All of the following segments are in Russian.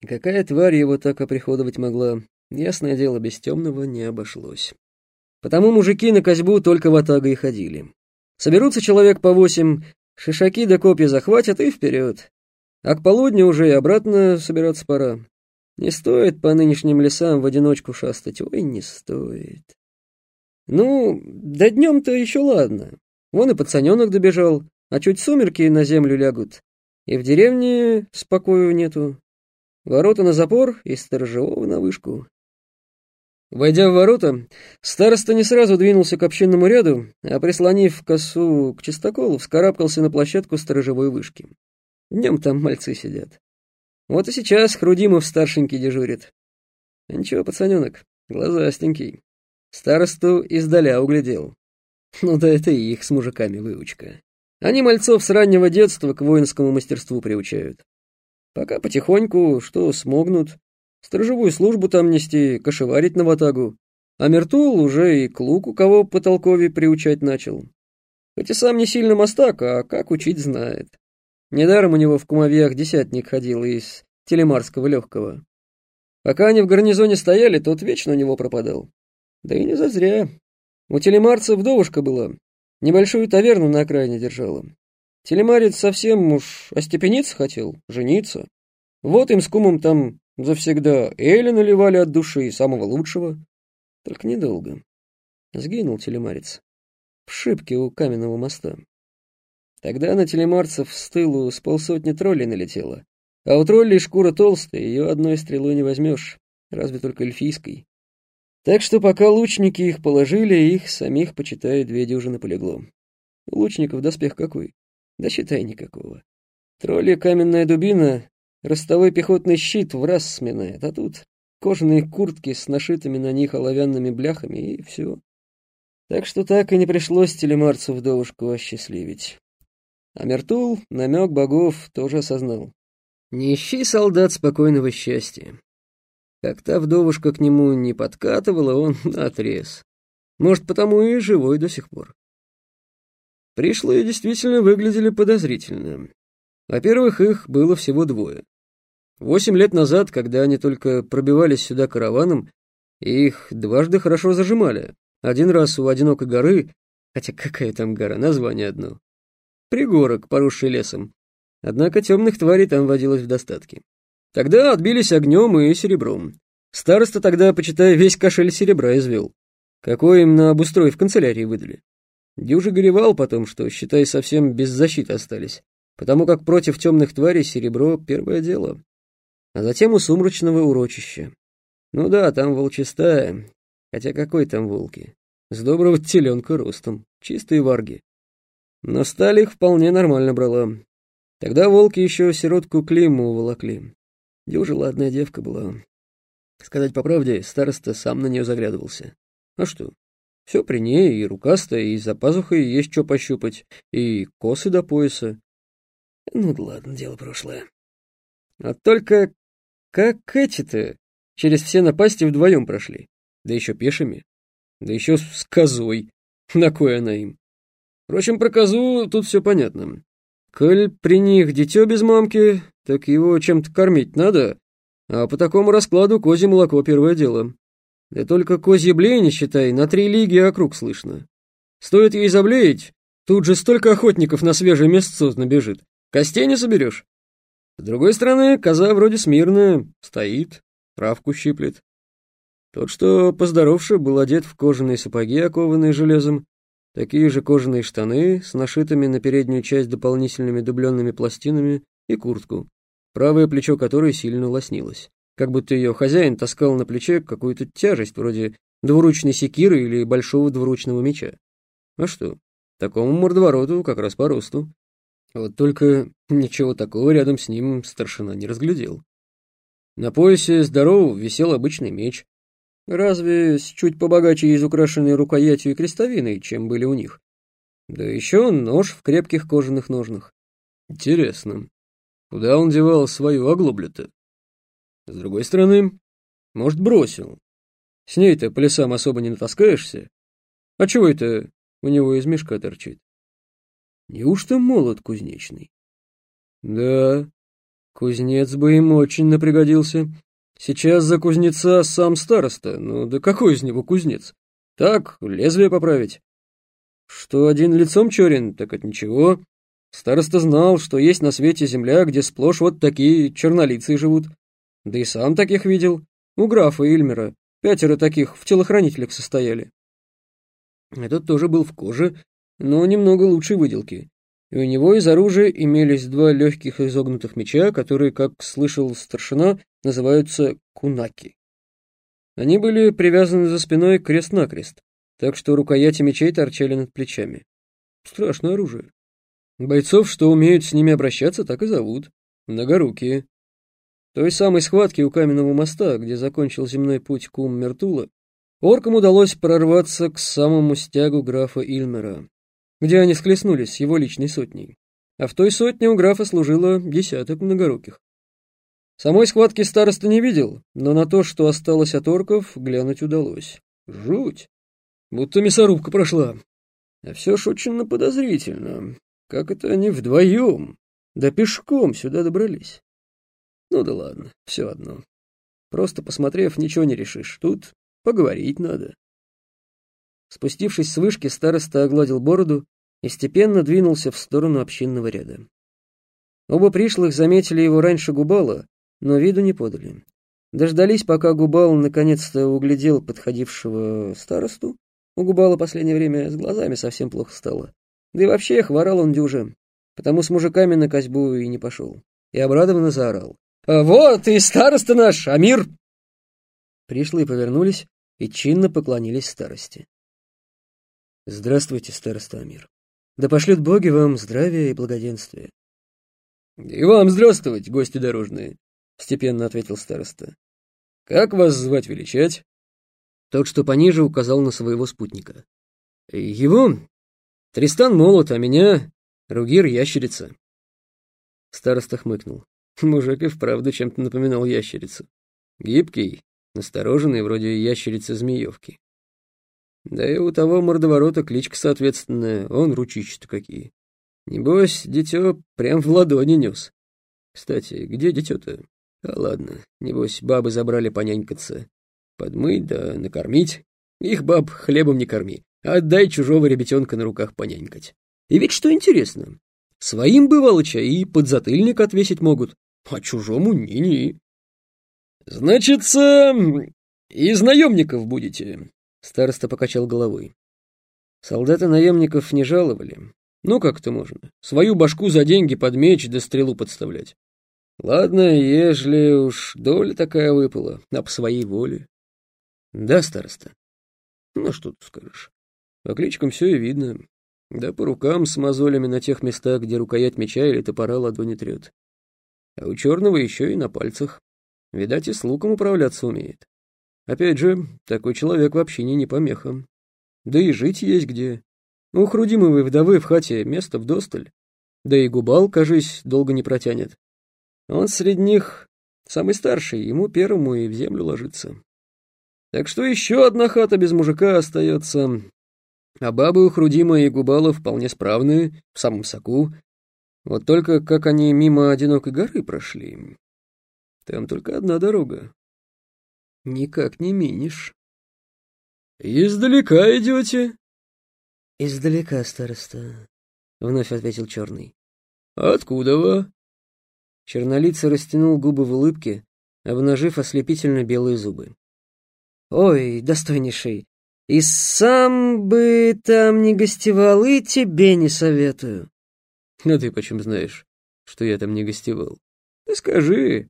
И какая тварь его так оприходовать могла? Ясное дело, без темного не обошлось. Потому мужики на козьбу только в атаго и ходили. Соберутся человек по восемь, шишаки до копья захватят и вперед. А к полудню уже и обратно собираться пора. Не стоит по нынешним лесам в одиночку шастать, ой, не стоит. Ну, да днем-то еще ладно. Вон и пацаненок добежал, а чуть сумерки на землю лягут. И в деревне спокою нету. Ворота на запор и сторожевого на вышку. Войдя в ворота, староста не сразу двинулся к общинному ряду, а, прислонив косу к чистоколу, вскарабкался на площадку сторожевой вышки. Днем там мальцы сидят. Вот и сейчас Хрудимов старшенький дежурит. Ничего, пацаненок, глазастенький. Старосту издаля углядел. Ну да это и их с мужиками выучка. Они мальцов с раннего детства к воинскому мастерству приучают. Пока потихоньку, что смогнут, сторожевую службу там нести, кошеварить на ватагу. А Мертул уже и к луку кого по толкове приучать начал. Хоть и сам не сильно мастак, а как учить знает. Недаром у него в кумовьях десятник ходил из телемарского легкого. Пока они в гарнизоне стояли, тот вечно у него пропадал. Да и не зазря. У телемарца вдовушка была, небольшую таверну на окраине держала. Телемарец совсем уж остепениться хотел, жениться. Вот им с кумом там завсегда эли наливали от души, самого лучшего. Только недолго. Сгинул телемарец. В шибке у каменного моста. Тогда на телемарцев с тылу с полсотни троллей налетело. А у троллей шкура толстая, ее одной стрелой не возьмешь, разве только эльфийской. Так что пока лучники их положили, их самих, почитай, две дюжины полегло. У лучников доспех какой? Да считай никакого. Тролли каменная дубина, ростовой пехотный щит в раз сминает, а тут кожаные куртки с нашитыми на них оловянными бляхами и все. Так что так и не пришлось телемарцу вдовушку осчастливить. А Мертул намек богов тоже осознал. Не ищи, солдат, спокойного счастья. Как та вдовушка к нему не подкатывала, он отрез. Может, потому и живой до сих пор. Пришлые действительно выглядели подозрительно. Во-первых, их было всего двое. Восемь лет назад, когда они только пробивались сюда караваном, их дважды хорошо зажимали. Один раз у одинокой горы, хотя какая там гора, название одно. Пригорок, поросший лесом. Однако темных тварей там водилось в достатке. Тогда отбились огнем и серебром. Староста тогда, почитая, весь кошель серебра извел. Какой им на обустрой в канцелярии выдали. Дюжи горевал потом, что, считай, совсем без защиты остались, потому как против темных тварей серебро — первое дело. А затем у сумрачного урочища. Ну да, там волчистая, хотя какой там волки? С доброго теленка ростом, чистые варги. Но сталь их вполне нормально брала. Тогда волки еще сиротку Климу уволокли. Дюжа ладная девка была. Сказать по правде, староста сам на нее заглядывался. А что? Все при ней, и рукастая, и за пазухой есть что пощупать, и косы до пояса. Ну да ладно, дело прошлое. А только как эти-то через все напасти вдвоем прошли? Да еще пешими. Да еще с козой. На кой она им? Впрочем, про козу тут все понятно. Коль при них дитё без мамки, так его чем-то кормить надо, а по такому раскладу козье молоко первое дело. Да только козье блеяние, считай, на три лиги округ слышно. Стоит ей заблеять, тут же столько охотников на свежее мясцо набежит. Костей не соберешь. С другой стороны, коза вроде смирная, стоит, травку щиплет. Тот, что поздоровше, был одет в кожаные сапоги, окованные железом, такие же кожаные штаны с нашитыми на переднюю часть дополнительными дубленными пластинами и куртку, правое плечо которой сильно лоснилось, как будто ее хозяин таскал на плече какую-то тяжесть вроде двуручной секиры или большого двуручного меча. А что, такому мордовороту как раз по росту. Вот только ничего такого рядом с ним старшина не разглядел. На поясе здорового висел обычный меч, Разве с чуть побогаче из украшенной рукоятью и крестовиной, чем были у них. Да еще нож в крепких кожаных ножнах. Интересно, куда он девал свою оглоблю-то? С другой стороны, может, бросил. С ней-то по лесам особо не натаскаешься. А чего это у него из мешка торчит? Неужто молот кузнечный? Да, Кузнец бы им очень напригодился. Сейчас за кузнеца сам староста, ну да какой из него кузнец? Так, лезвие поправить. Что один лицом черен, так от ничего. Староста знал, что есть на свете земля, где сплошь вот такие чернолицы живут. Да и сам таких видел. У графа Ильмера пятеро таких в телохранителях состояли. Этот тоже был в коже, но немного лучшей выделки. И у него из оружия имелись два легких изогнутых меча, которые, как слышал старшина, называются кунаки. Они были привязаны за спиной крест-накрест, так что рукояти мечей торчали над плечами. Страшное оружие. Бойцов, что умеют с ними обращаться, так и зовут. Многорукие. Той самой схватке у каменного моста, где закончил земной путь кум Мертула, оркам удалось прорваться к самому стягу графа Ильмера, где они схлестнулись с его личной сотней. А в той сотне у графа служило десяток многоруких. Самой схватки староста не видел, но на то, что осталось от орков, глянуть удалось. Жуть! Будто мясорубка прошла. А все ж очень подозрительно. Как это они вдвоем, да пешком сюда добрались? Ну да ладно, все одно. Просто посмотрев, ничего не решишь. Тут поговорить надо. Спустившись с вышки, староста огладил бороду и степенно двинулся в сторону общинного ряда. Оба пришлых заметили его раньше Губала, но виду не подали. Дождались, пока Губал наконец-то углядел подходившего старосту. У Губала последнее время с глазами совсем плохо стало. Да и вообще хворал он дюже, потому с мужиками на козьбу и не пошел. И обрадованно заорал. «А «Вот и староста наш, Амир!» Пришлые повернулись и чинно поклонились старости. «Здравствуйте, староста Амир. Да пошлют боги вам здравия и благоденствия». «И вам здравствовать, гости дорожные», — степенно ответил староста. «Как вас звать величать?» Тот, что пониже, указал на своего спутника. «Его Тристан молот, а меня Ругир ящерица. Староста хмыкнул. Мужик и вправду чем-то напоминал ящерицу. Гибкий, настороженный, вроде ящерицы-змеевки. Да и у того мордоворота кличка соответственная, он ручища-то какие. Небось, дитё прям в ладони нес. Кстати, где дитё-то? А ладно, небось, бабы забрали понянькаться. Подмыть да накормить. Их баб хлебом не корми. Отдай чужого ребятенка на руках понянькать. И ведь что интересно, своим бывалыча и подзатыльник отвесить могут, а чужому ни-ни. Значится, из наемников будете, староста покачал головой. Солдаты наемников не жаловали. Ну, как-то можно. Свою башку за деньги под меч да стрелу подставлять. Ладно, ежели уж доля такая выпала, а по своей воле. Да, староста. Ну, что ты скажешь. По кличкам все и видно. Да по рукам с мозолями на тех местах, где рукоять меча или топора ладони трет. А у черного еще и на пальцах. Видать, и с луком управляться умеет. Опять же, такой человек в общине не помеха. Да и жить есть где. У Хрудимовой вдовы в хате место вдосталь. Да и губал, кажись, долго не протянет. Он среди них самый старший, ему первому и в землю ложится. Так что еще одна хата без мужика остается, а бабы у Хрудима и Губала вполне справные, в самом соку. Вот только как они мимо одинокой горы прошли. Там только одна дорога. Никак не минишь. «Издалека идете?» «Издалека, староста», — вновь ответил Черный. «Откуда вы?» Чернолицый растянул губы в улыбке, обнажив ослепительно белые зубы. «Ой, достойнейший, и сам бы там не гостевал, и тебе не советую. А ты почем знаешь, что я там не гостевал? Ты скажи,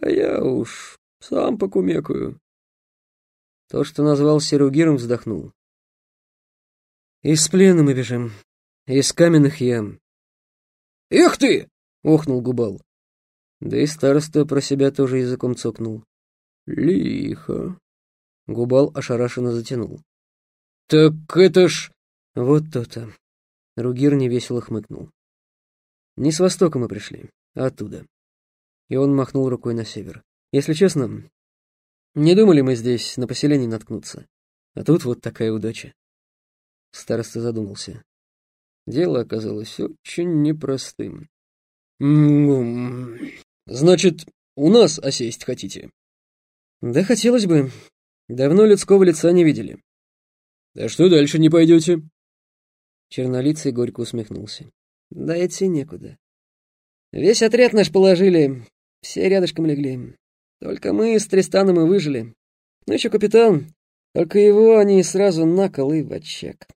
а я уж сам покумекаю. То, что назвал Серугиром, вздохнул. Из плена мы бежим, из каменных ям. «Эх ты!» — охнул Губал. Да и староста про себя тоже языком цокнул. «Лихо!» Губал ошарашенно затянул. «Так это ж...» «Вот то-то». Ругир невесело хмыкнул. «Не с востока мы пришли, а оттуда». И он махнул рукой на север. «Если честно, не думали мы здесь на поселение наткнуться. А тут вот такая удача». Староста задумался. Дело оказалось очень непростым. Значит, у нас осесть хотите? Да хотелось бы. Давно людского лица не видели. А что дальше не пойдете? Чернолицый горько усмехнулся. Да идти некуда. Весь отряд наш положили, все рядышком легли. Только мы с Тристаном и выжили. Ну еще капитан, только его они сразу на кол и в очаг.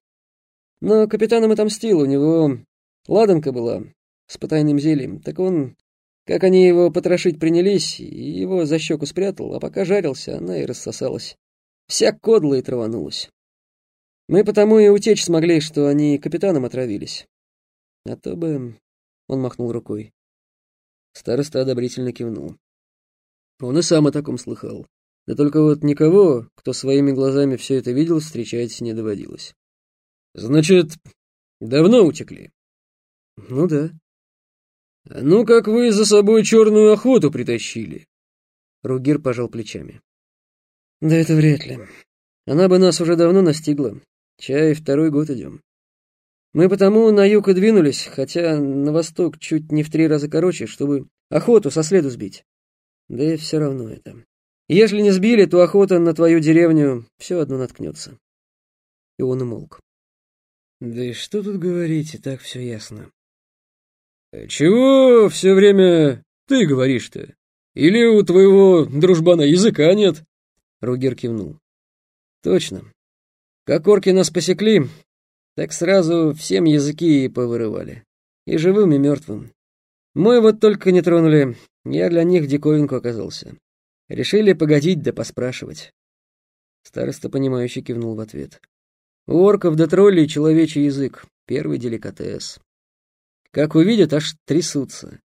Но капитаном отомстил, у него ладанка была с потайным зельем, так он, как они его потрошить принялись, его за щеку спрятал, а пока жарился, она и рассосалась. Вся кодла и траванулась. Мы потому и утечь смогли, что они капитаном отравились. А то бы... Он махнул рукой. Староста одобрительно кивнул. Он и сам о таком слыхал. Да только вот никого, кто своими глазами все это видел, встречать не доводилось. Значит, давно утекли? Ну да. Ну, как вы за собой черную охоту притащили? Ругир пожал плечами. Да это вряд ли. Она бы нас уже давно настигла. Чай второй год идем. Мы потому на юг и двинулись, хотя на восток чуть не в три раза короче, чтобы охоту со следу сбить. Да и все равно это. Если не сбили, то охота на твою деревню все одно наткнется. И он умолк. Да и что тут говорить, и так все ясно. Чего все время ты говоришь-то? Или у твоего дружбана языка нет? Ругер кивнул. Точно. Как орки нас посекли, так сразу всем языки и повырывали. И живым, и мертвым. Мой вот только не тронули, я для них диковинку оказался. Решили погодить да поспрашивать. Староста, понимающе кивнул в ответ. У орков до троллей человечий язык, первый деликатес. Как увидят, аж трясутся.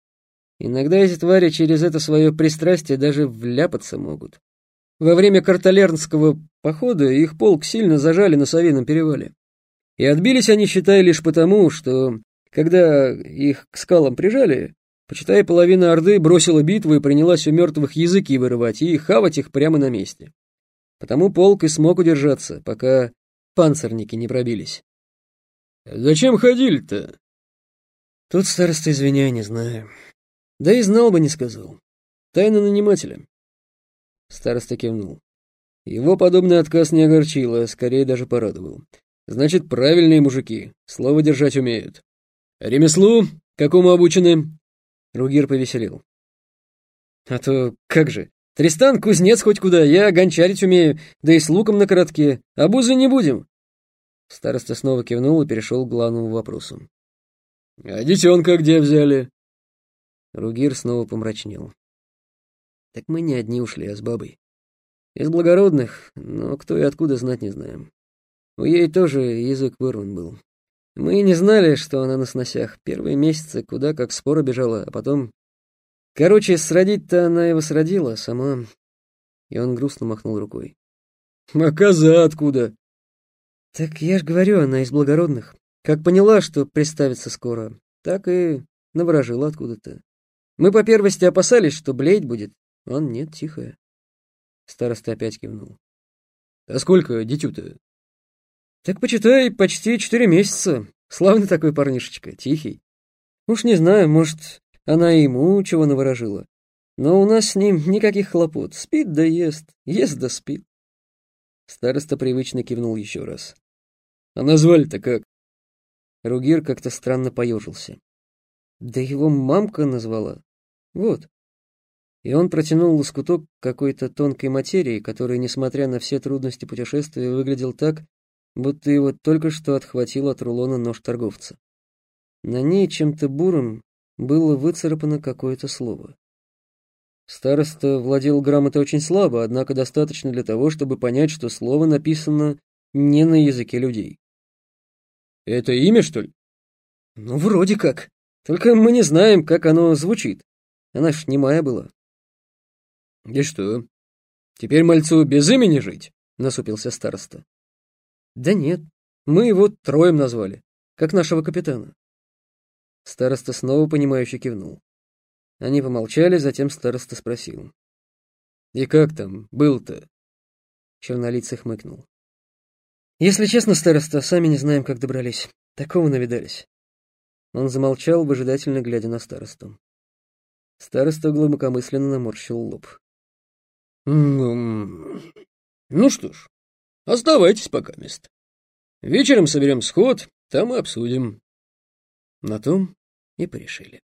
Иногда эти твари через это свое пристрастие даже вляпаться могут. Во время карталернского похода их полк сильно зажали на Савином перевале. И отбились они, считай, лишь потому, что, когда их к скалам прижали, почитай, половина Орды бросила битву и принялась у мертвых языки вырывать и хавать их прямо на месте. Потому полк и смог удержаться, пока панцирники не пробились. «Зачем ходили-то?» Тут староста, извиняй, не знаю. Да и знал бы, не сказал. Тайна нанимателя. Староста кивнул. Его подобный отказ не огорчил, а скорее даже порадовал. Значит, правильные мужики, слово держать умеют. Ремеслу, какому обучены? Ругир повеселил. А то как же, Тристан кузнец хоть куда, я гончарить умею, да и с луком на коротке, а бузы не будем. Староста снова кивнул и перешел к главному вопросу. А детенка где взяли? Ругир снова помрачнел. Так мы не одни ушли, а с бабой. Из благородных, но кто и откуда знать не знаем. У ей тоже язык вырван был. Мы не знали, что она на сносях. Первые месяцы куда как спора бежала, а потом... Короче, сродить-то она его сродила, сама... И он грустно махнул рукой. «А коза откуда?» «Так я ж говорю, она из благородных. Как поняла, что приставится скоро, так и наворожила откуда-то. Мы по первости опасались, что блеять будет. Он нет, тихая». Староста опять кивнул. «А сколько дитю-то?» Так почитай, почти четыре месяца. Славный такой парнишечка, тихий. Уж не знаю, может, она ему чего наворожила. Но у нас с ним никаких хлопот. Спит да ест, ест да спит. Староста привычно кивнул еще раз. А назвали-то как? Ругир как-то странно поежился. Да его мамка назвала. Вот. И он протянул лоскуток какой-то тонкой материи, который, несмотря на все трудности путешествия, выглядел так, будто его только что отхватил от рулона нож торговца. На ней чем-то бурым было выцарапано какое-то слово. Староста владел грамотой очень слабо, однако достаточно для того, чтобы понять, что слово написано не на языке людей. «Это имя, что ли?» «Ну, вроде как. Только мы не знаем, как оно звучит. Она ж немая была». «И что, теперь мальцу без имени жить?» — насупился староста. Да нет, мы его троем назвали, как нашего капитана. Староста снова понимающе кивнул. Они помолчали, затем староста спросил. «И как там был-то?» Чернолицый хмыкнул. «Если честно, староста, сами не знаем, как добрались. Такого навидались». Он замолчал, выжидательно глядя на старосту. Староста глубокомысленно наморщил лоб. «Ну, ну что ж, оставайтесь пока мест. Вечером соберем сход, там и обсудим». На том и порешили.